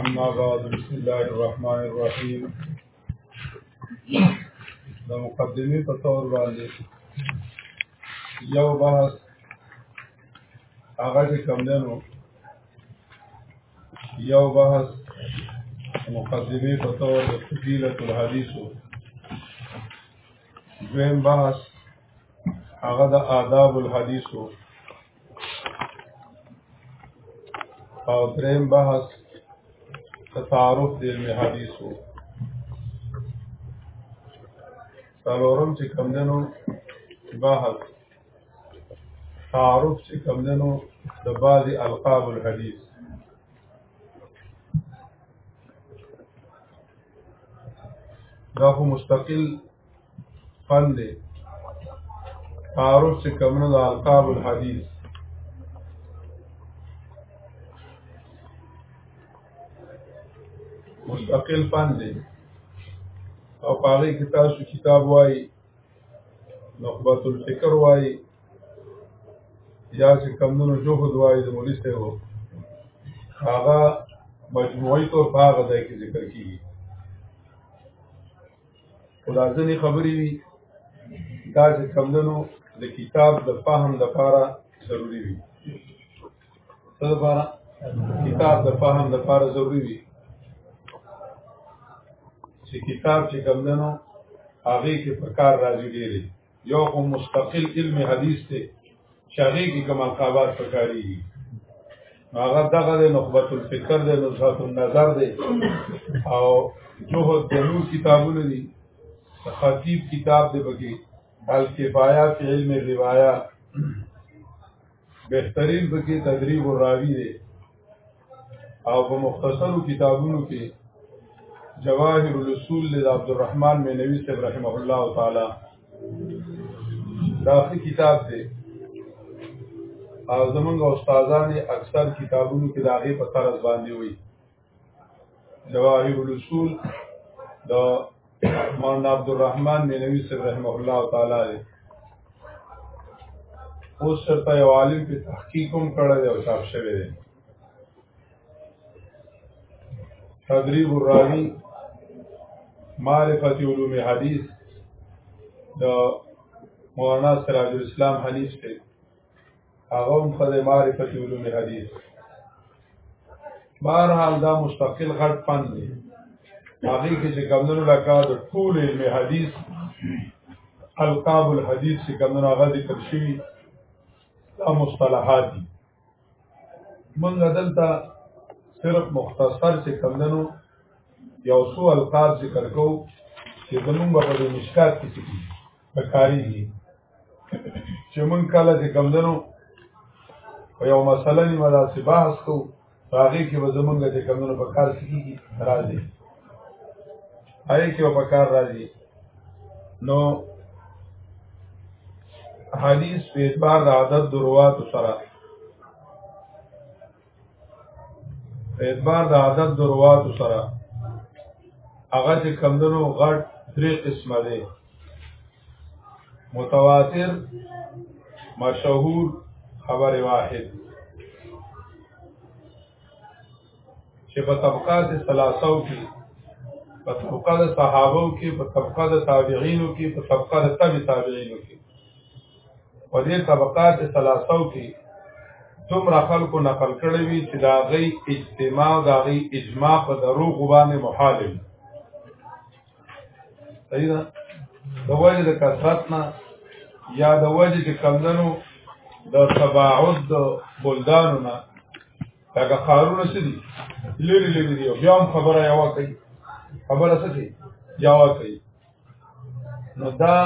أما بعد بسم الله الرحمن الرحيم د مقدمه په تور باندې یو بحث هغه چې کوم دنو یو بحث مقدمه په تور د فضیلت الحدیثو دویم بحث هغه د آداب الحدیثو او دریم بحث تعارف د علم حدیثو څلورم چې کم دنو بحث تعارف چې کم دنو د بعض القاب الحدیث دا خو مستقل فن دی تعارف چې کمنو د القاب الحديث مستقل فن دی او پاره کې تاسو کتاب وای نخبت الفکر وای یا چې کمونو جهد وای د مولوی سره هغه مجموعي طور په هغه ځای کې ذکر کیږي خدا ځنې خبرې وي دا چې کمدنو د کتاب د فهم د پاره ضروری وي څه د پاره کتاب د فهم د پاره ضروری وي چې کتاب چې کمدنو هغه کې پکار راځي ډېری یو خو مستقل علم حدیث ته شاغي کې کمال قابات پکاري هغه دغه د نخبت الفکر د نزهت النظر دی او جوهد د نور کتابونه دي خطیب کتاب دی بګي الکفایات علم روایت بهترین پکې تدریب الراوی دی او په مختصرو کتابونو کې جواهر الرسول ل عبد الرحمن مینوی صاحب رحمه الله تعالی دا کتاب دی او زمونږ استادان اکثر کتابونو کې داغه په طرز باندې وي جواهر الرسول د مولانا عبدالرحمن مینوی صاحب رحمه الله تعالی دی اوس شرطه یو عالم په تحقیق هم کړی دی او چاپ شوی دی تدریب الراوی معرفت علوم حدیث د مولانا سراج الاسلام حنیف سے هغه هم خدای معرفت علوم حدیث بهر حال دا مستقل غټ فن دی هغه کې چې کمونو لکه د ټول علم حدیث القاب الحدیث چې کمونو هغه ذکر شوی دا مصطلحات دي موږ دلته صرف مختصر چې کمونو یو څو القاب ذکر کوو چې زمونږ په مشکات کې پکاري دي چې مونږ کله چې کمدنو په یو مسله نیمه داسې بحث کوو هغه کې به زمونږ چې کمدنو په کار سکیږي راځي هغه کې په کار راځي نو حدیث په اعتبار د عدد دروات سره په اعتبار د عدد د رواتو سره هغه چې کمدنو غټ درې قسمه دی متواتر مشهور خبر واحد چې په طبقات ثلاثو کې په طبقه د صحابو کې په طبقه د تابعینو کې په طبقه د تبع تابعینو کې په دې طبقات ثلاثو کې دومره خلکو نقل کړی وي چې دا غي اجتماع دا غي اجماع په دروغ باندې محال وي صحیح ده د وجه د کثرت نه یا د وجه چې کمدنو د تباعد د بلدانو نه دا خارونه څه دي لری لری دی بیا هم خبره یوا کوي خبره څه دي یوا کوي نو دا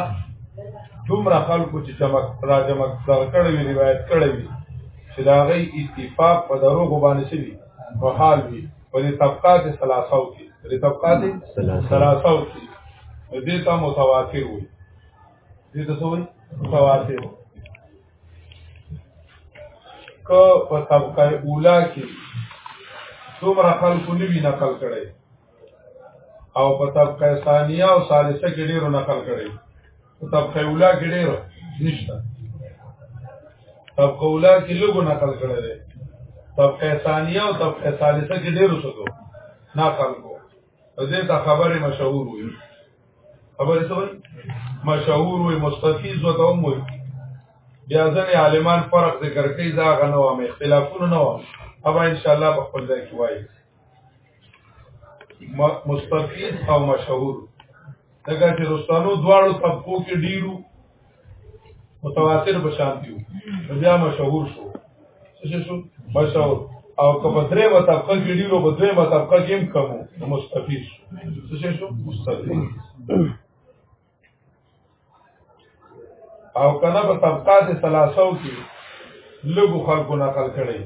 دومره خلکو چې چمک را جمک سره کړی وی روایت کړی وی چې دا غي اتفاق په دروغ باندې شي نو حال وی په دې طبقات ثلاثو کې دې طبقات ثلاثو کې دې ته متواتر وي دې ته سوې متواتر کو په طبقه اوله کې دومره خلکو نیوی نقل کړي او په طبقه ثانیه او ثالثه کې ډیرو نقل کړي په طبقه اوله کې ډیرو نشته طبقه اوله کې لګو نقل کړي دي طبقه ثانیه او طبقه ثالثه کې ډیرو څه کو نقل کو دې ته خبره مشهور وي خبره څه وي مشهور وي مستفیض وته هم وي بیا ځنې عالمان فرق ذکر کوي دا غنو هم اختلافونه نه و ابا ان شاء الله په خپل ځای کې وایي مستفید او مشهور دغه چې رستانو دواړو طبقو کې ډیرو متواتر بشان دیو بیا مشهور شو څه شو مشهور او که په درې و طبقه کې ډیرو په درې و طبقه کې هم کمو مستفید شو څه شو مستفید او کنه په طبقات ثلاثو کې لګو خلکو نقل کړي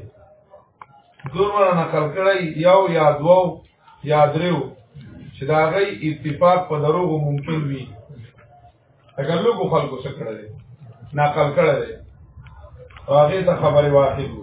دورونه نقل کړي یو یا دوو یا دریو چې دا غي اتفاق په دروغ ممکن وي اگر لګو خلکو څخه کړي نقل کړي هغه ته خبره واخلو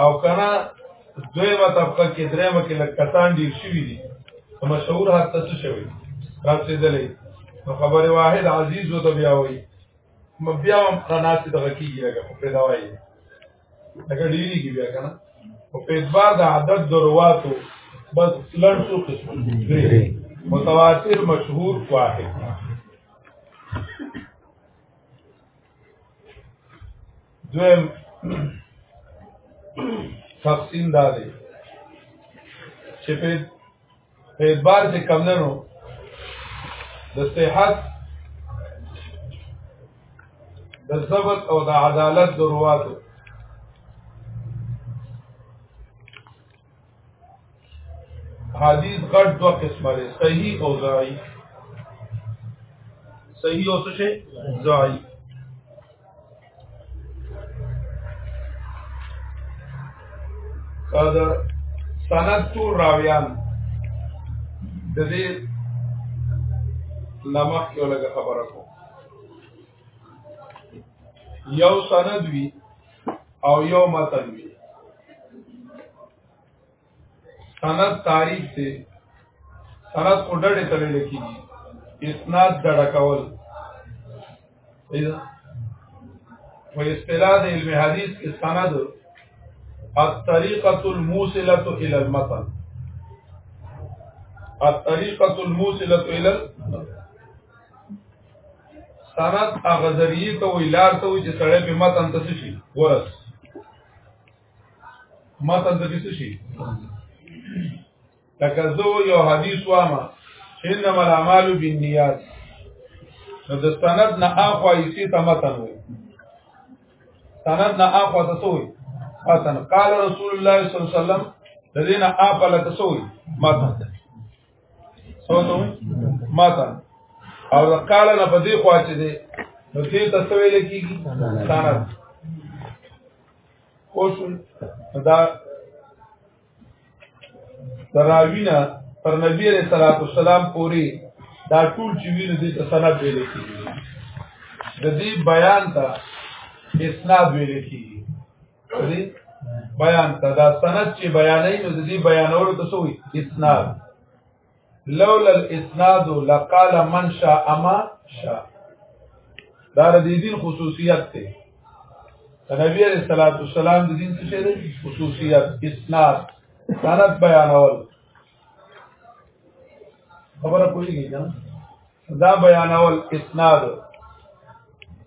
او کنه دویمه طبقه کې درېمه کې لږ کسان ډیر شوي دي مشهور حتی څه شوي رسېدلې نو خبره واحد عزیز و ته بیا وایي بیا هم رناسي دغه کېږي لکه په پیدا وایي لکه ډېری کې بیا کنه او په اعتبار د عدد درواتو بس لړ څو قسم متواتر مشهور واحد دویم تقسیم دا دی چې په اعتبار چې کمندنو د صحت د ضبط او د عدالت ضرورت حدیث غټ دوه قسمه لري صحیح او ضعیف صحیح او څه شي ضعیف دا سند تو راویان د دې لمخ یو لګه خبره کو یو سند وی او یو متن وی سند تعریف ته سند کو ډډه تلل کیږي اسناد ډډه کول په اصطلاح د علم حدیث کې سند الطريقه الموصله الى المتن الطريقه الموصله الى المتن سند هغه ذریعہ ته وی لار ته وی چې سړی په متن ته شي ورس متن ته څه شي لکه زه یو حدیث وامه انما الاعمال بالنیات نو د سند نه اخوا ایسی ته متن وي سند نه اخوا ته سوې متن قال رسول الله صلی الله علیه وسلم د دې نه اخوا ته سوې متن سوځو ماته او د قال نه په دې خوا چې دې نو دې تاسو ویل کیږي سند خوش دا تراوینا پر نبی علیہ الصلوۃ والسلام پوری دا ټول چې ویني دې ته سند ویل کیږي د دې بیان ته اسناد ویل کیږي دی بیان ته دا سند چې بیانې نو د دې بیانولو ته سوې اسناد لولا الاسناد لقال من شاء ما شاء دا د دین خصوصیت دی نبی علیہ الصلوۃ والسلام د دین څه دی خصوصیت اسناد سند بیانول خبره کوي نه دا بیانول اسناد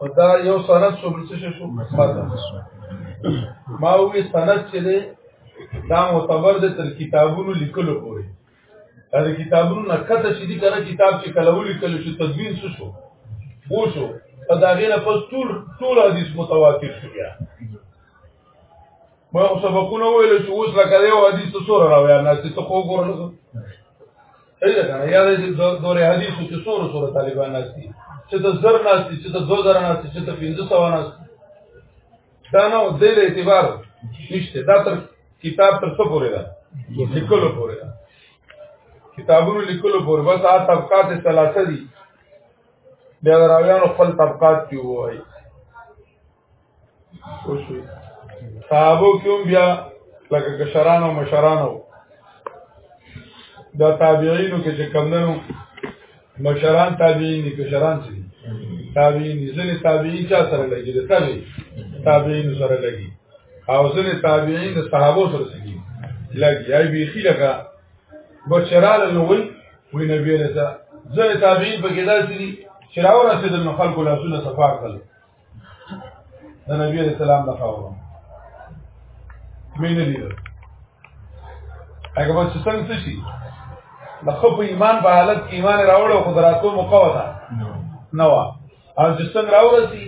او دا یو سند شو بل څه شو ما وی سند چې دی دا معتبر دی تر کتابونو لیکلو پورې دا د کتابونو نه کته چې دی کنه کتاب چې کله ولیکل شو تدوین شو شو وو شو په دا غیره پس ټول ټول حدیث متواتر شو بیا ما سبقونه ویل چې اوس لکه یو حدیث ته سره راویا نه چې ته خو ګورل صحیح ده کنه یاد چې دور حدیث کې څوره څوره طالبان ناشتي چې د زر ناشتي چې د 2000 ناشتي چې د 1500 ناشتي دا نو د اعتبار نشته دا تر کتاب تر څو پورې ده لیکلو پورې ده کتابونو لیکلو پورې بس آ طبقات ثلاثه دي بیا راویانو خپل طبقات کې وایي خوشي صحابو کوم بیا لکه کشرانو مشرانو دا تابعینو کې چې کمندنو مشران تابعین دي کشران دي تابعین دي ځنې تابعین چا سره لګي دي تابعین تابعین سره لګي او ځنې تابعین د صحابو سره لګي لګي ای بي خي لګه بشرال لوی وی نبی رسا ځنې تابعین په کې داسې دي چې راو رسېدل نو خلکو لاسونه صفا کړل د نبی عليه السلام د خاورو مینه دي هغه باندې څنګه څه شي د خپ ایمان په حالت کې ایمان راوړو خو دراتو مقاوه ده نو او چې څنګه راوړسي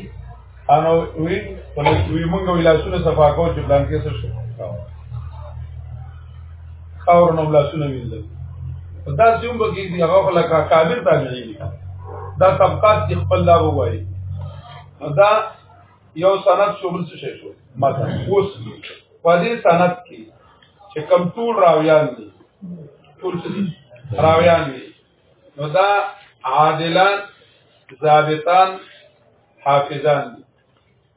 انو وی په لږ وی مونږ ویلاسونه صفا کو چې پلان کې څه شو خاور نو لاسونه وینځل دا سیوم بګی دی هغه لکه کابر تابعی دی دا طبقات دی خپل دا وایي دا یو سند شو بل څه شو ماته اوس په دې سند کې چې کم ټول راویان دي ټول څه راویان دي نو دا عادلان ضابطان حافظان دي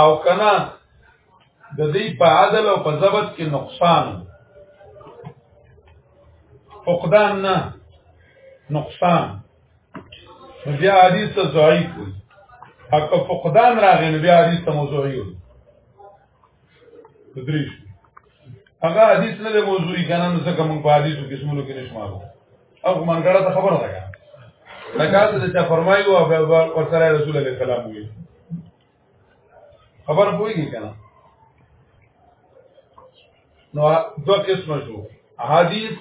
او کنا د دې په عدل او په ضبط کې نقصان فقدان نه نقصان بیا حدیث ته ضعیف وي اکه فقدان راغی نو بیا حدیث ته موضوعي وي تدریش هغه حدیث نه له موضوعي کنه نو څنګه موږ په حدیثو کې سمونو کې نشمارو او منګړه ته خبره ده لکه څه چې فرمایو او ورسره رسول الله سلام وي خبر پوهیږي کنه نو دو قسم شو احادیث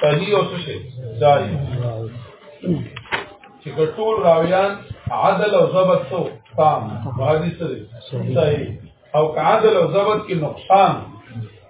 صحیح او څه جاری چې ټول راویان عدل او ضبط تو تام حدیث صحیح او عدل او ضبط کې نقصان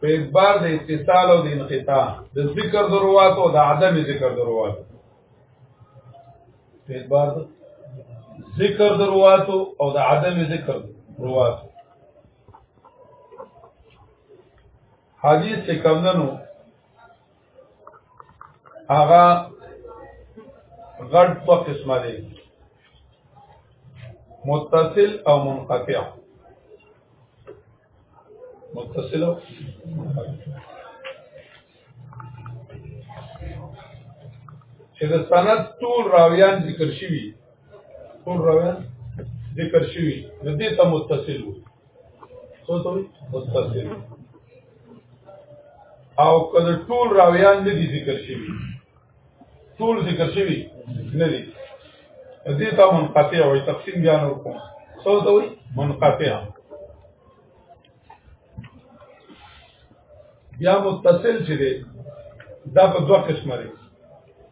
په اعتبار د اتصال او د انقطاع د ذکر ضرورت او د عدم ذکر ضرورت په اعتبار د ذکر ضرورت او د عدم ذکر ضرورت حدیث څخه کمندنو هغه غړ په قسمه دی متصل او منقطع متصل او چې د سند ټول راویان ذکر شوي ټول راویان ذکر شوي نو دې ته متصل وو سوتوي متصل او کله ټول راویان نه دي ذکر شوی ټول ذکر شوی نه دي دې ته منقطع وي تقسیم بیان وکړو سوتوي منقطع بیا متصل چې دی دا په دوه قسمه دی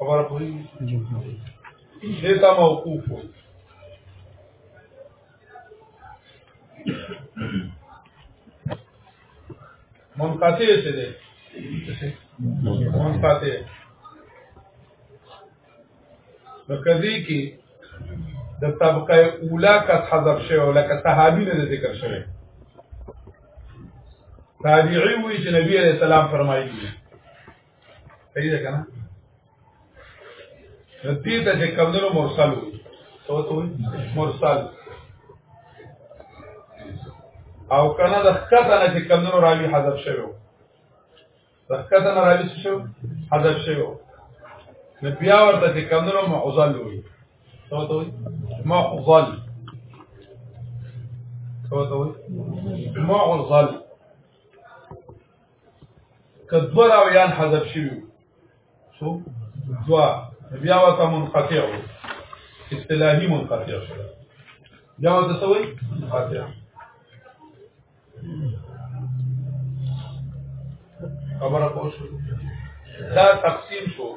خبر پوری دیتا موقوف ہو منقطع سے دے منقطع نو کدی کی د طبقه اوله کس حذف شوی او لکه صحابي نه ذکر شوی تابعی وی چې نبی علیہ السلام فرمایلی صحیح ده کنه دې ته چې کمندونو مرسل وي تو تو مرسل او کنه د خطه نه چې کمندونو راوي حذف شوی د خطه نه راوي شو حذف شوی نو بیا ورته چې کمندونو معضل وي تو تو معضل تو تو معضل کدو راویان حذف شوی سو دوا بیا وته منقطع اصطلاحي منقطع شو بیا وته سوی منقطع خبره پوه شو دا تقسیم شو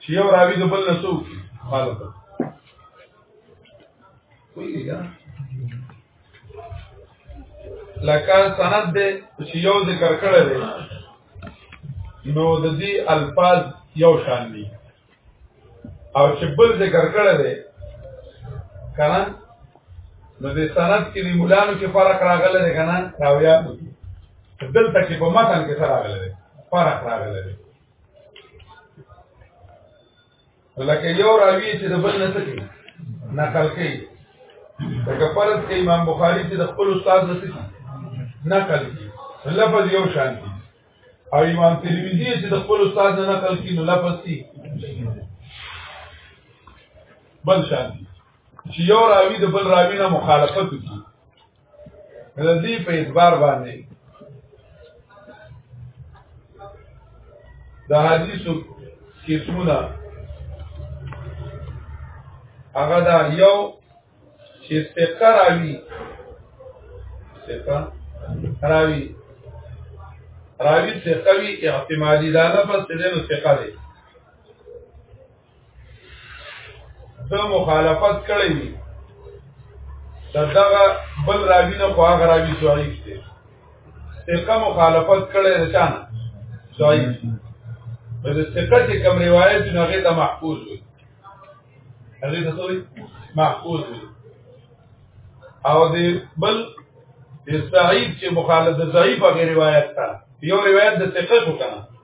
چې یو راوی د بل نسو خالق ویلې دا لکه سند دې چې یو ذکر کړی دی نو د دې الفاظ یو شان دي او چې بل ذکر کړی دی کنه نو د سند کې د مولانو کې فرق راغلی دی کنه راویاتو دلته کې په متن کې سره راغلی دی فرق راغلی دی لکه یو راوی چې د بل نه سکی نقل کوي لکه فرض کې امام بخاری چې د خپل استاد نه سکی نقل کوي لفظ یو شان دي او امام ترمذی چې د خپل استاد نه نقل کوي نو لفظ دي بل شان دي چې یو راوی د بل راوی نه مخالفت کوي رضی په اعتبار باندې د حدیثو قسمونه هغه دا یو چې ثقه راوي ثقه راوي راوي ثقه وي اعتمادي دانه پس دې نو ثقه دی دا مخالفت کړی دی دا دغه بل راوی نه خو هغه راوی ضعیف دی ثقه مخالفت کړی دی چا نه ضعیف په دې ثقه کې کوم روایت نه هغه ته محفوظ وي هغه ته سوې محفوظ وي او دې بل دې ضعیف چې مخالفت ضعیف هغه روایت تا یو روایت د ثقه کو کنه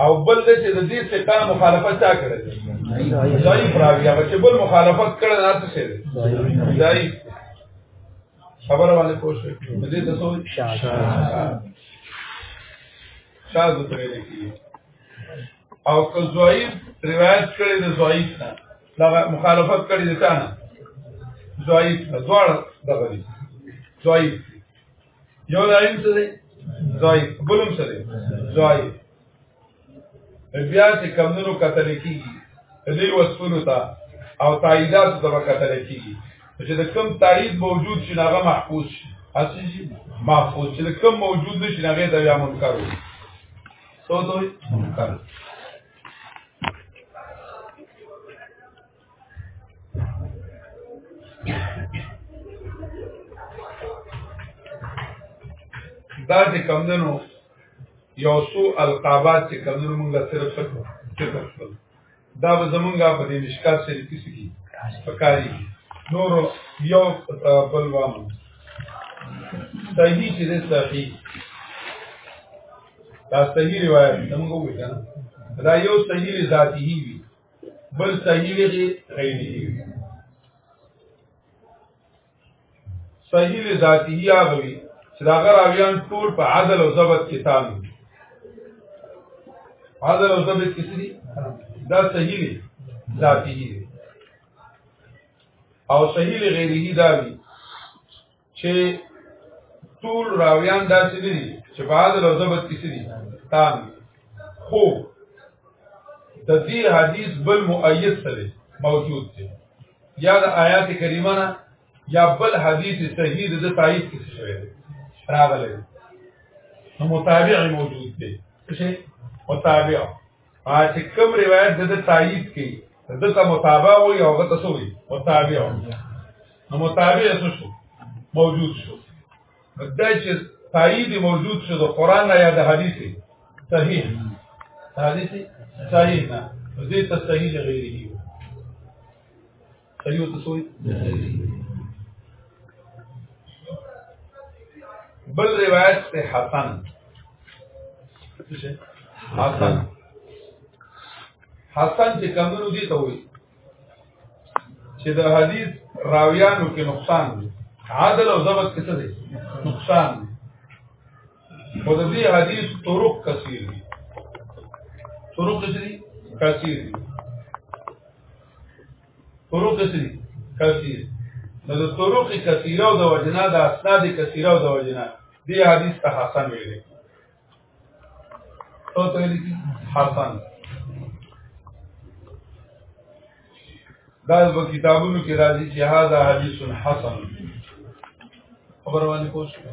او بل د چې د دې ثقه مخالفت چا کړی ضعیف راوی هغه چې بل مخالفت کړی نه څه شي ضعیف خبره باندې پوه شئ د دې تاسو شاذ شاذ ته ویل کیږي او که ضعیف روایت کړی د ضعیف نه دا مخالفت کړی د تا نه ضعیف دواړه دغه دي ضعیف یو لایم څه دی ضعیف بلوم څه دی ضعیف بیا چې کمونو قتل کیږي دې وسونو ته او تاییدات ته قتل کیږي چې د کم تایید موجود شي هغه محفوظ شي اسی شي محفوظ چې کم موجود نشي هغه د یا منکر وي سو دوی منکر دا چې کمدنو یو سو القابات چې کمدنو موږ له صرف سکو ذکر کړل دا به زمونږه په دې مشکات شریف کې سګي پکاري نور یو بل وامو صحیح چې ده صحیح دا صحیح روایت زمونږ وې کنه دا یو صحیح ذاتی وی بل صحیح دی غیر دی صحیح ذاتی یا غوی چې دا غراویان ټول په عدل او ضبط کې تام دي عدل او ضبط کې دي دا صحیح دی ذاتی دی او صحیح غیره دا دی چې ټول راویان داسې دي چې په هغه لو ضبط کې سړي تام خو د دې حدیث بل مؤید سره موجود دی یا د آیات کریمه نه یا بل حدیث صحیح د تایید کې شوی دی راغلی نو متابع موجود دی څه متابع ا چې کوم روایت د تایید کی د ته متابع وي او د تاسو وي متابع نو متابع څه شو موجود شو دا چې تایید موجود شو د قران نه یا د حدیث صحیح حدیث صحیح نه دې ته صحیح غیره سړي ورته سوې بل روایت ته حسن حسن حسن چې کمونو دي ته وي چې د حدیث راویانو کې نقصان دی عدل او ضبط کې څه دی نقصان دی خو د دې حدیث طرق کثیر دي طرق څه دي کثیر دي طرق سری کثیر نو د طرق کثیره او د وجنا د اسناد کثیره او د وجنا دی حدیث ته حسن ویل او ته لیکي حسن دا په کتابونو کې راځي چې هاذا حدیث حسن خبر باندې پوښتنه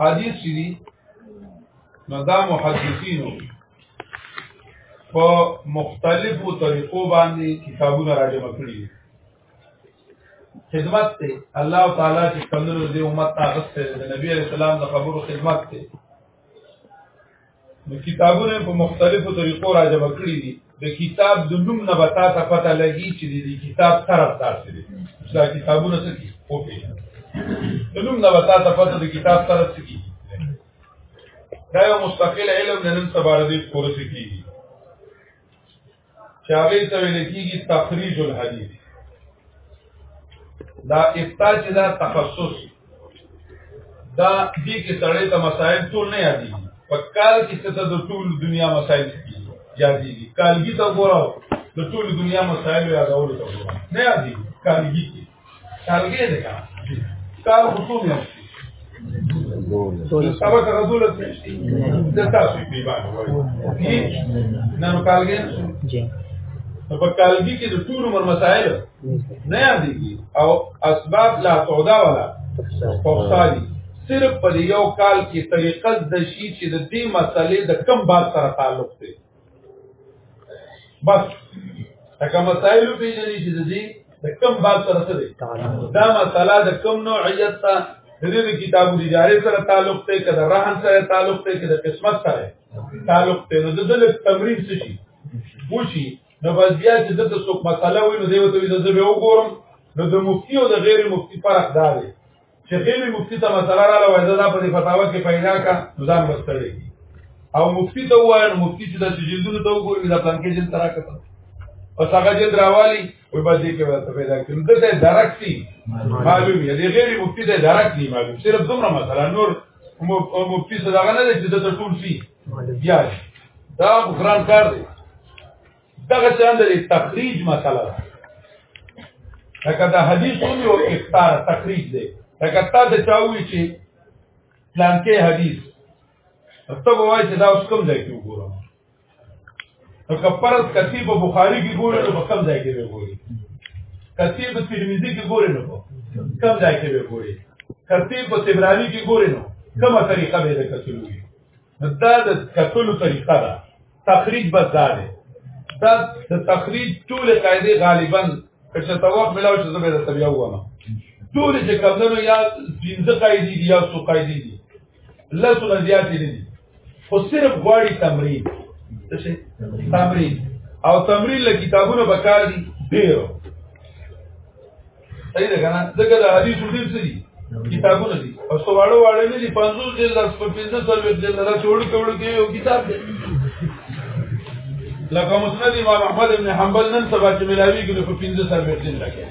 حدیث دی نو دا محدثینو په مختلفو طریقو باندې کتابونه راجمع کړي خدمت ته الله تعالی چې کمنو دې امت ته غسته د نبی رسول الله د خبرو خدمت ته نو کتابونه په مختلفو طریقو راجمع کړي دي د کتاب د نوم نه به تاسو پته لګي چې د کتاب طرف تاسو دي دا کتابونه څه دي او په د نوم نه به تاسو پته د کتاب طرف څه دي دا یو مستقل علم نن سبا د کورس کیږي چې هغه ته ویل کېږي تخریج الحدیث دا افتا چې دا تخصص دا دې کې سړی ته مسائل ټول نه یادي په کال کې څه د ټول دنیا مسائل یادي کالګي ته ګورو د ټول دنیا مسائل یادول ته ګورو نه یادي کالګي چالو کې ده کار خصوم نه سبا ته رسول د تاسو په باندې وایي نن کالګین جی په کالګي کې د ټول عمر مسائل نه یادېږي او اسباب لا سودا ولا فقصالي صرف په یو کال کې طریقت د شي چې د دې مسلې د کم بار سره تعلق دی بس تکه مسائل پیژنې چې د دې د کم باب سره څه دی دا مسله د کم نوعیت ته د دې کتابو د ادارې سره تعلق ته کده رهن سره تعلق ته کده قسمت سره تعلق ته نو د دې تمرین څه شي وشي نو بس بیا چې د څه مسله وي نو دیو ته د زبې وګورم نو د مفتی او د غیر مفتی فرق دا دی چې خېمه مفتی ته مسله را لوي دا په دې فتاوا کې پیدا کا ځان مستړي او مفتی ته وایي نو مفتی چې د جلدونو ته وګوري دا څنګه جلد ترا کته او څنګه جلد راوالي وي به دې کې ورته پیدا کړم دته درک دي معلوم دی غیر مفتی ته درک دي معلوم صرف دومره مسله نور مفتی څه دا نه دي چې د ټول شي بیا دا غران کار دی دغه څنګه د تخریج مسله ده لکه دا حدیث هم یو اختار تخریج دی لکه تا ته چاوي چې پلان کې حدیث ته وایي چې دا اوس کوم ځای کې وګورم نو کفرت کثیب بخاری کې ګورې نو کوم ځای کې وګوري کثیب ترمذی کې ګورې نو کوم ځای کې وګوري کثیب تبرانی کې ګورې نو کومه طریقه به د کثیب وګوري دا د کتلو طریقه ده تخریج بس دا دی دا د تخریج ټول قاعده غالبا که څه توخ ملاو چې زبر ته بیا وامه ټول چې کمنو یا پنځه قاعده دي یا څو قاعده دي لاسو نه زیات دي خو صرف غواړي تمرین څه تمرین او تمرین له کتابونو بکار دي ډیرو صحیح ده کنه ځکه د حدیث ډیر څه دي کتابونه دي او څو واړو واړو نه دي 50 جلد اس په 50 سره جلد را جوړ کول کې یو کتاب دی لکه مسند امام احمد ابن حنبل نن سبا چې ملاوي کې په 50 سره جلد لګي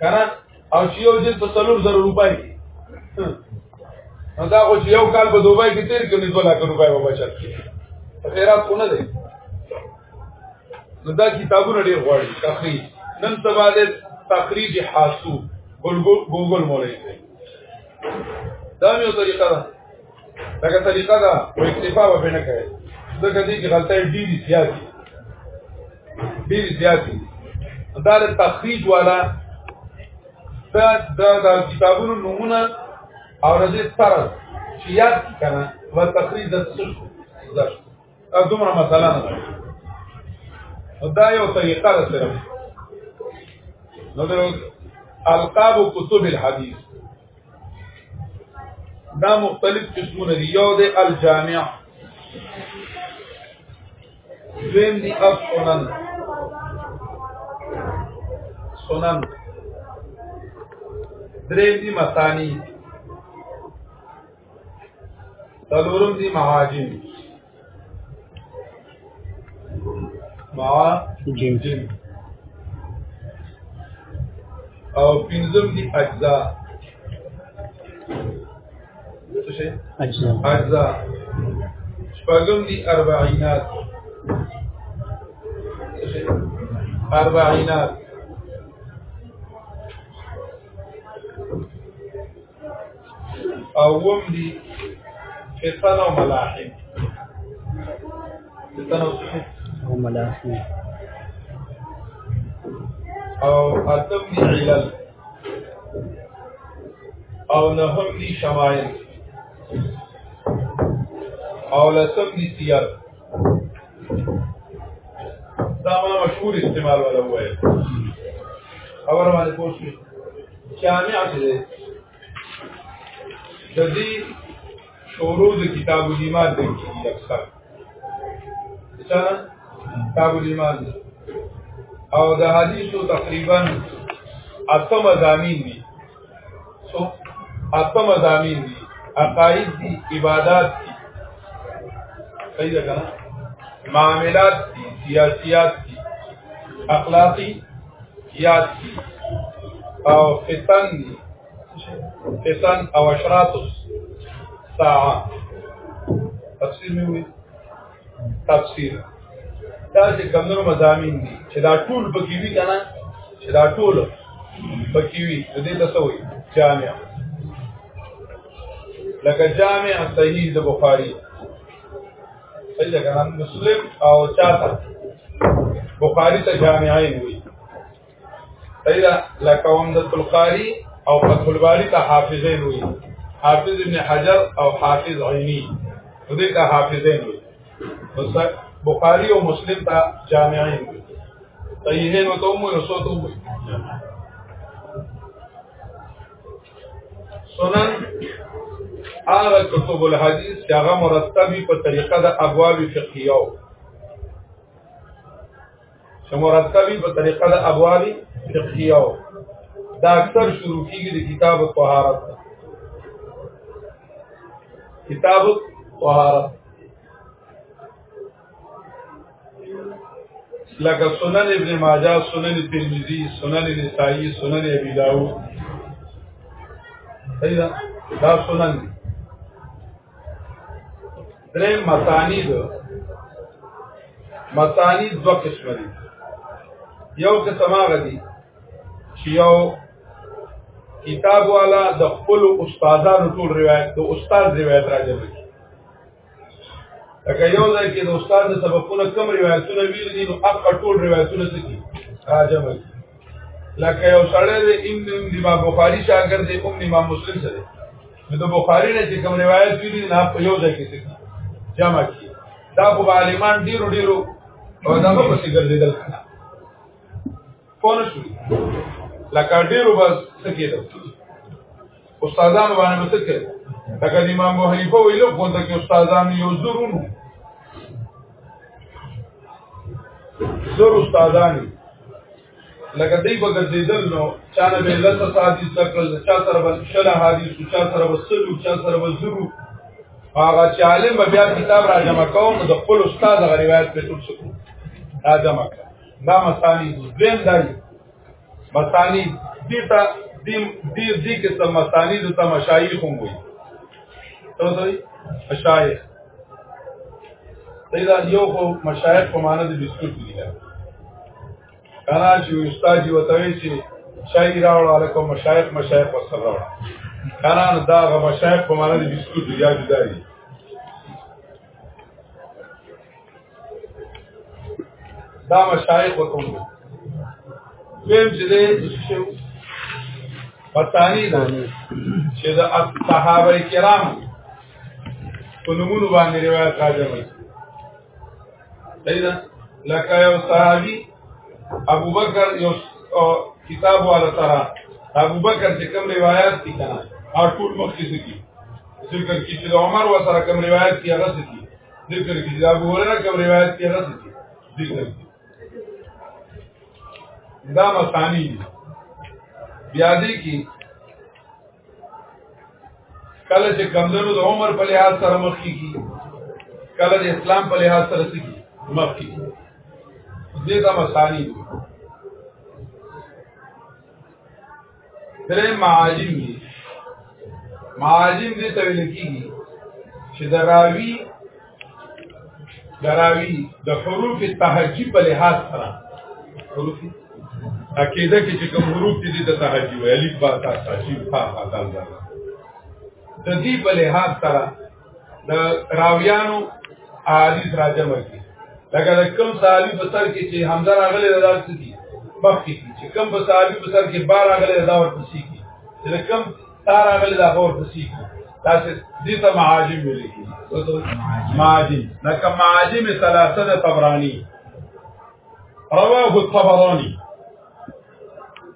کنه او چې یو جلد په 3000 روپۍ دا خو چې یو کال په دوبای کې تیر کړي 2 لک روپۍ وبچت خیرات کو نه دی نو دا کتابونه ډیر غواړي تخریج نن سبا د تخریج حاسو ګوګل ګوګل مولای دی دا یو طریقه ده دا طریقه ده او اکتفا به نه کوي ځکه دې کې غلطۍ ډېری زیاتې ډېری زیاتې دا د تخریج والا دا دا د کتابونو نمونه او د طرز چې یاد کړه و تخریج د څه دا دومره مسله نه ده دا یو طریقه ده صرف نو د القاب کتب الحديث دا مختلف قسمونه دي یو د الجامع دویم دی اف سنن سنن دریم دی مثانی تلورم دی مهاجم مهاجم او پنځم دی اجزا څه شي اجزا اجزا شپږم دی اربعینات څه شي اربعینات او وم دي فتن او ملاحم فتن او صحیح او ملاحم او اتم دي علل او نهم دي شمائل او لسم دي سیار دا ما مشهور استعمال ولا وایي خبر باندې پوښتنه جامع څه دی د دې شروع د کتاب الایمان د کیږي اکثر څه کتاب الایمان او د حدیثو تقریبا اته مضامین دي سو اته مزامین دي عقاید دي عبادت دي صحیح ده کنه معاملات دي سیاسيات دي اخلاقی یاد دي او فتن دي فتن او اشراط الساعه تفسیر مې وي تفسیر دا چې کمنو مزامین دي چې دا ټول پکې وی کنه چې دا ټول پکې وی د دې تاسو وي جامع لکه جامع صحیح د بخاری صحیح ده کنه مسلم او چاته بخاری ته جامعین وي پیدا لکه عمدت القاری او فتح الباری ته حافظین وي حافظ ابن حجر او حافظ عینی دې ته حافظین وي بخاری او مسلم ته جامعین وي صحیحین او توم او صوت وي سنن هغه کتب الحدیث چې هغه مرتبي په طریقه د ابواب فقهیو چې مرتبي په طریقه د ابواب فقهیه دا اکثر شروع کیږي د کتاب طهارت کتاب طهارت لکه سنن ابن ماجه سنن ترمذی سنن نسائی سنن ابي داود صحیح دا سنن دي درې مسانی دو مسانی دو قسم دي یو قسم هغه دي چې یو کتاب والا د خپل استادانو ټول روایت د استاد روایت راځي لکه یو ځای کې د استاد د سبقونو کم روایتونه ویل دي نو هغه ټول روایتونه څه دي راځي لکه یو سړی د امام بخاری شاګرد دی امام مسلم سره د بخاری نه چې کوم روایت دی نه په یو ځای کې څه جمع کی دا په عالمان ډیرو ډیرو او دا په څه ګرځیدل کنه پون شو لکه ډیرو بس څه کېدل استادان باندې څه کېدل لکه امام ابو حنیفه ویلو په دې کې استادان یو زرونو زر استادان لکه دی په ګرځیدل نو چا نه به لته ساتي څکل چا سره بس شله حدیث چا سره وسلو چا سره وزرو هغه چې عالم بیا کتاب را جمع کوم د خپل استاد غ روایت په ټول شکو را جمع کړ دا مسانی دین دی مسانی دیتا دیم دې دې کې سم مسانی د تمشایخ هم وي ته دوی مشایخ دا یو خو مشایخ په معنا د بسکوټ دی کانا چې استاد یو توی چې شای راوړ علیکم مشایخ مشایخ وسره راوړ کانا دا غ مشایخ په معنا د بسکوټ یا جدا دي دا مشایخ وکوم دویم چې دې شو پتانی دا چې دا صحابه کرام په نمونه باندې روایت راځي صحیح ده لکه یو صحابي ابو بکر یو کتاب والا سره ابو بکر چې کوم روایت دي کنه او ټول مخکې ذکر کیږي چې عمر و سره کوم روایت دی هغه ذکر ذکر کی دا ګورنه کوم روایت کې راځي ذکر کی دا مستانی بیا دې کې کله چې کمزورو د عمر په لحاظ سره مخ کیږي کله د اسلام په لحاظ سره سکی مخ کیږي دې دا مستانی درې معاجم دي معاجم دي ته ویل کیږي چې د راوي د راوي د حروف تهجی په لحاظ سره حروف عقیده کې چې کوم حروف دي د تهجی وي الف با تا تهجی فا فا دال دال د دې په لحاظ سره د راویانو حدیث راځم کی لکه د کوم صحابي په سر کې چې حمزه راغلی دا څه دي مخکې کی چې کوم په صحابي په سر کې بار راغلی دا ورپسې کی چې د کوم تار راغلی دا ورپسې کی تاسو دې ته معاجم ویل کی معاجم لکه معاجم ثلاثه د طبراني رواه الطبراني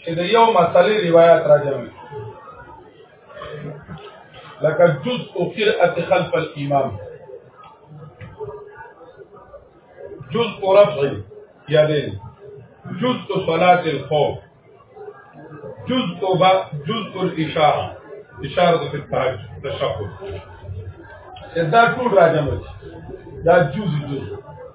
چې د یو مسلې روایت راځوي لکه جز او قرأت خلف الامام جز او رفع یادین جز او صلاة الخوف جز او با جز او الاشاره اشاره د تهاج تشکر دا ټول راځم دا جز جز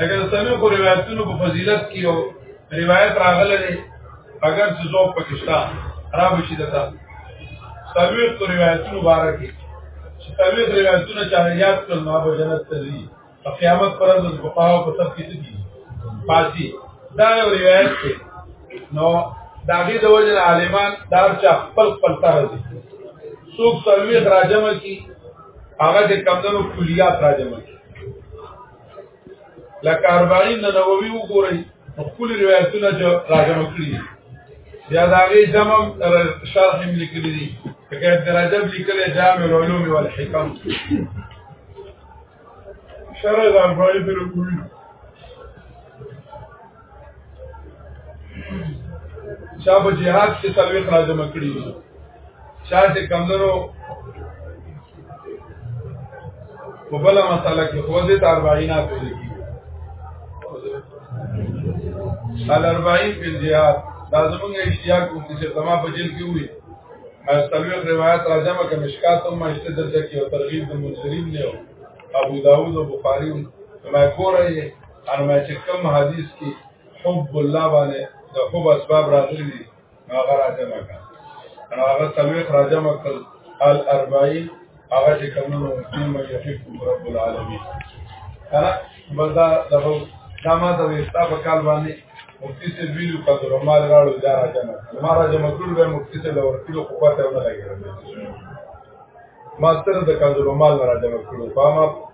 لکه د سلو کو روایتونو په فضیلت کې یو روایت راغلی دی اگر چې زوب پکشتا را بشي دتا سلو کو روایتونو باره کې چې سلو روایتونه چا یاد کړل نو به جنت ته ځي په قیامت پر ورځ په پاو په سب کې دي پاتې دا یو روایت دی نو دا غي د وجه عالمان دار چا خپل خپل تر دي څوک سلوي راجمه کی هغه د کمزورو کلیات راجمه کی لکه اربعین د نووي وګورئ نو خپل روایتونه چې راجم کړی بیا دا غي جمع شرح هم لیکلی دي لکه ابن رجب لیکل جامع العلوم والحکم شرح د اربعین په لګولو چا په جهاد کې سلوي خراج مکړي چا چې کمندرو په بل مسله کې خوځې تر باینه کوي سال 40 په جهاد دا زمونږ اشتیا کوم چې تما په جیل کې وي سلوي روایت راځم کې مشکات هم مشته درته کې او ترغیب د منذرین نه ابو داوود او بخاری ما کورې هرما چې کوم حدیث کې حب الله باندې د حب اسباب راغلي دي هغه راځم کړه انا هغه تلويخ راځم کړ ال 40 هغه چې کوم نو تیم یحب رب العالمین کله بلدا دغه دا ما د وستا په کال باندې مفتی سے ویلو کا درمال راړو دا راځم ما راځم ټول به مفتی سے لور کلو خو پته نه لګیږي ما ستر د کاندرمال راځم کړو فاما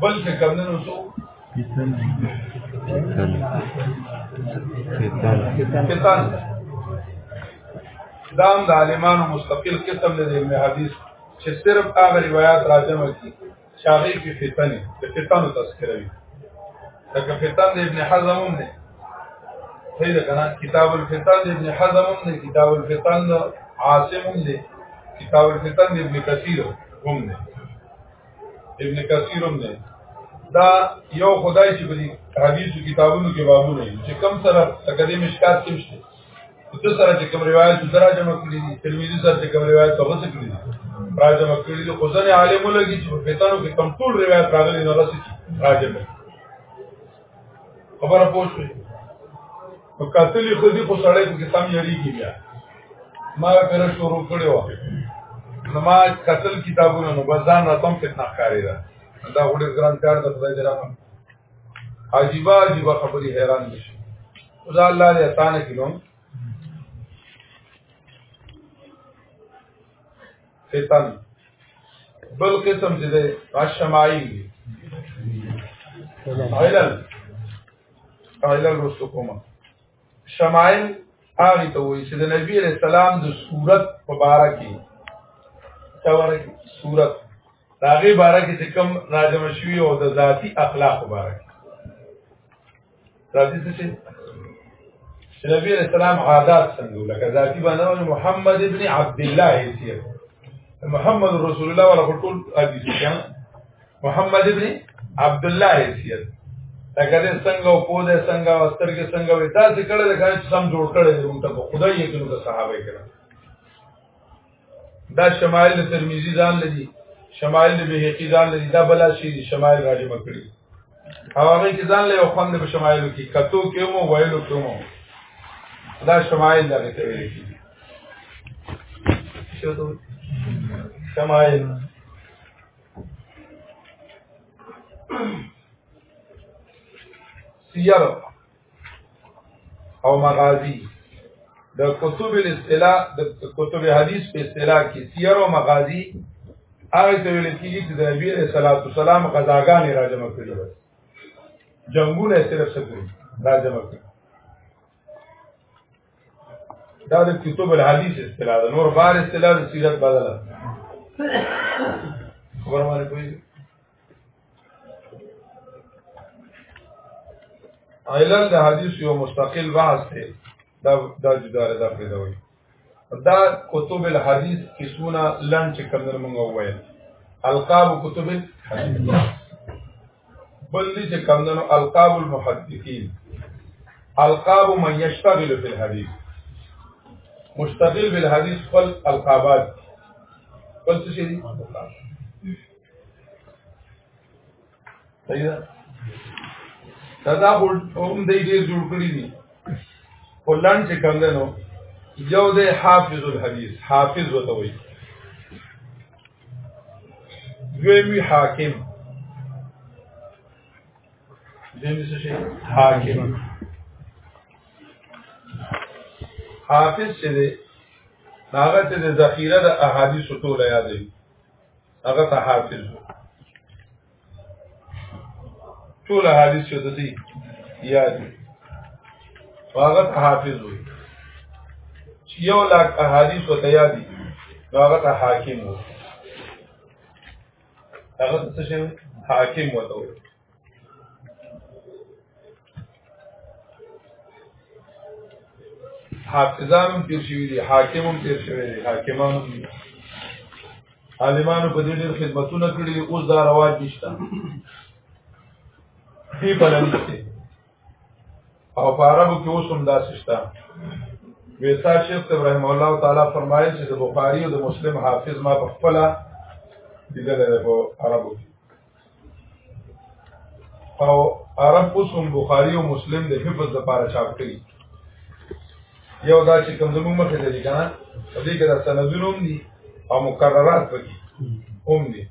بل څه کم نه نو پیتن پیتن پیتن پیتن دام د عالمانو مستقل قسم د علم حدیث چې صرف هغه روایت راځم کی شاغی په فتن په فتن تذکرہ وی دا فتن د ابن حزم هم نه صحیح ده کنه کتاب الفتن د ابن حزم هم نه کتاب الفتن د عاصم هم نه کتاب الفتن د ابن کثیر هم نه ابن کثیر هم دی دا یو خدای چې په حدیثو کتابونو کې بابونه دي چې کم سره تقدیم مشکات کې مشته د سره چې کوم روایت دراجه مکړي دي ترمذی سره چې کوم روایت هغه څه کړی دي راجه مکړي دي خو ځنه عالم لګي چې په پیتانو کې کم ټول روایت راغلي نه رسېږي راجه مکړي خبره پوه شوې په قاتلی خو دې خو سړی په کې سم یریږي بیا ما کړه شروع کړو زما قتل کتابونه نو بزان راتم فتنه ښکاری ده دا وړي ګران کار د خدای جره عجیبه عجیبه خبري حیران دي خدا الله دې اسانه کړم فتن بل قسم چې ده الشماعي علل علل رسو کومه شمائل هغه ته وایي چې د نبی رسول الله د صورت مبارکي څورګي صورت داغي باره کې چې کوم راجم شوی او د ذاتی اخلاق باره کې ذاتی څه شي نبی علیہ السلام عادات څنګه لکه ذاتی باندې محمد ابن عبد الله یې محمد رسول الله ولا ټول حدیث کې محمد ابن عبد الله یې لکه دې څنګه او په دې څنګه او سترګې څنګه وې تاسو کړه د کار سم جوړ کړي موږ ته خدای یې کړو صحابه کرام دا شمائل د ترمذی ځان لدی شمائل د بهقی ځان لدی دا بلا شی دي شمائل راجم کړی او هغه کې ځان له خوند په شمائل کې کتو کې مو ویلو کې مو دا شمائل دا ته ویل کی شو ته شمائل سیر او مغازی د کتب الاصطلاح د کتب حدیث په اصطلاح کې سیر او مغازی هغه څه ویل کېږي چې د نبی عليه الصلاه والسلام غزاګانې راجم کړې وي جنگونه صرف څه کړی راجم کړی دا د کتب الحدیث اصطلاح ده نور بار اصطلاح د سیرت بدله خبر باندې کوي علل د حدیث یو مستقل بحث دی دا دا جدا ردا پیدا وي دا کتب الحدیث کیسونه لن چې کمنر مونږ وویل القاب کتب الحدیث بل دي چې کمنر القاب المحدثین القاب من یشتغل فی الحدیث مشتغل بالحدیث خپل القابات خپل څه دي صحیح ده دا هم دې ډیر جوړ کړی دي فلان چې کم ده نو یو دې حافظ الحدیث حافظ وته وي دوی حاکم دیم څه شي حاکم حافظ چې دی هغه ته د ذخیره د احادیث ټول یادوي هغه ته حافظ ټول حدیث چې ددی یاد هغه ته حافظ وي چې یو لاک احادیث وته یادي هغه ته حاکم وي هغه څه شي حاکم وته حافظان هم تیر شوی دی حاکم هم تیر شوی دی حاکمان هم دی عالمانو په دې ډېر خدمتونه کړي دي اوس دا رواج نشته دی بلنسته او په عربو کې اوس هم دا سشته ویسا شیخ ابراهیم الله تعالی فرمایي چې د بخاری او د مسلم حافظ ما په خپل دې دغه په عربو کې او عرب اوس هم بخاری او مسلم د حفظ لپاره چاپ کړي یو دا چې کوم زموږ مخې ته دي کنه په دې کې دا سندونه هم دي او مقررات پکې هم دي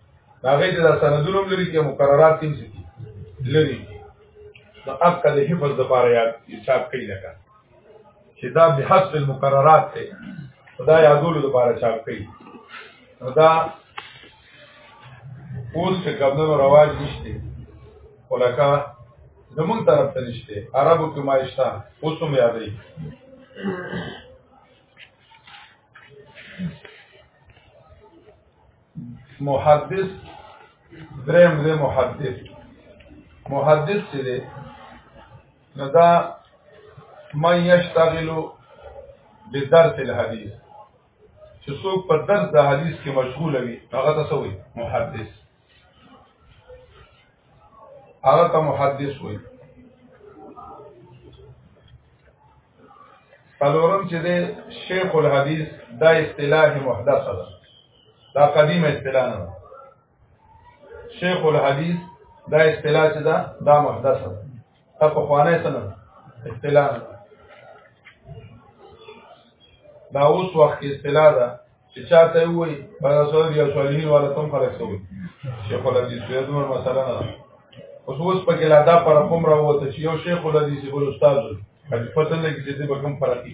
هغه دې دا سندونه هم لري چې مقررات هم دي لري نو اپ کله حفظ لپاره یاد چاپ کړي لکه چې دا به حسب المقررات دی دا یادولو لپاره چاپ کړي نو دا اوس چې کمنو رواج نشته ولکه زمون طرف ته نشته عربو کې مایشتا اوس هم یادې محدث دریم دې محدث محدث چې ندا من یشتغلو بدرس الحدیث چې څوک په درس د حدیث کې مشغول وي هغه ته څه وایي محدث هغه ته محدث وایي څلورم چې د شیخ الحدیث دا اصطلاح محدثه ده دا قدیمه اصطلاح نه ده شیخ الحدیث دا اصطلاح چې دا دا محدث ده دا په خوانه سره اصطلاح ده دا اوس وخت کې اصطلاح ده چې چاته وي په رسول دی صالحین والا تم خلک سوي شیخ الحدیث یې دومره مسله نه اوس اوس په کې لا دا پر کوم راوته چې یو شیخ الحدیث بل استاد حدیث پته لګی چې دې بکم فرقي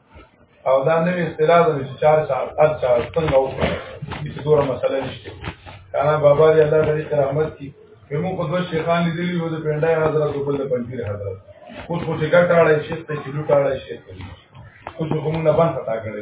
او دا نوې اصطلاح ده چې چار سال اټ چار څنګه وکړي چې دوره مسله نشته کانا بابا دی الله تعالی کرامت کی کومو په دوه شیخان لیدلی وو د پندای حضرت او بل د پنځیر حضرت اوس خو چې ګټاړی شیخ ته چې لوټاړی شیخ ته اوس خو موږ نه باندې خطا کړی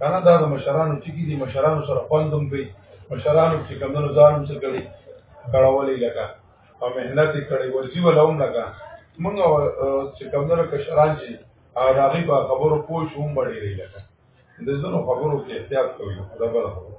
کنه دا د مشرانو ټکی دي مشرانو سره خوندم کوي مشرانو چې کمونو ځانم څه کړي کړولې لګا او مهنت کړي ورزي ولوم لګا موږ چې کمونو کشران چې راغي په خبرو پوه شوم بړې لګا د زنو خبرو کې احتیاط کوي دا بل خبره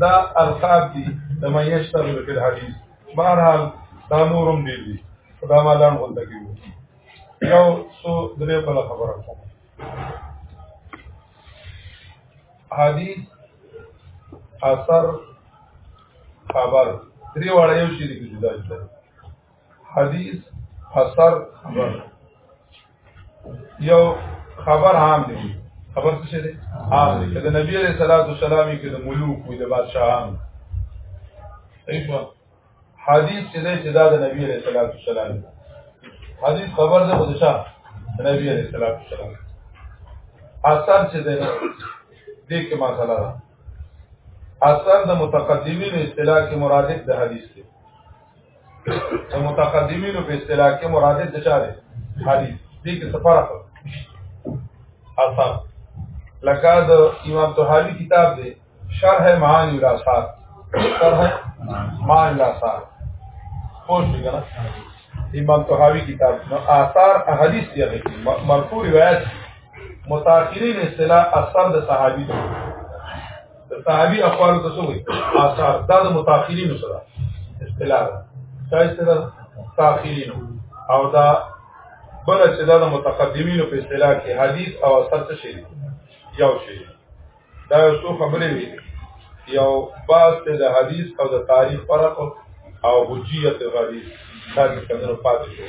دا القاب دي د مې يشتغل په حدیث بهرحال دا نورم دي دي دا مالان غونډه کیږي یو څو درې بل خبره کوم حدیث اثر خبر درې وړ یو شي دي جدا جدا حدیث اثر خبر یو خبر عام دی خبر څه دی عام دی کله نبی علیہ الصلوۃ والسلام کې د ملوک وي د بادشاہان ایشو حدیث چې دی چې دا د نبی علیہ الصلوۃ والسلام حدیث خبر ده د شاه نبی علیہ الصلوۃ والسلام اثر چې دی دې کې مسله ده اثر د متقدمین اصطلاح کې مرادف د حدیث دی د متقدمینو په اصطلاح کې مراد د چا دی حدیث دې کې څه فرق اثر لکه د امام طحاوی کتاب دی شرح معانی الاثار شرح معانی الاثار پوه شئ کنه امام طحاوی کتاب نو آثار احادیث دی هغه مرفوع روایت متأخرین اصطلاح اثر د صحابي دی د صحابي اقوال ته څه وي آثار دا د متأخرین سره اصطلاح ده دا اصطلاح تأخرین او دا بل چې دا د متقدمین په اصطلاح کې حدیث او اثر څه شي یو شي دا یو څو خبرې وي یو باز ته د حدیث او د تاریخ فرق او حجیت غریب دا څنګه پاتې شو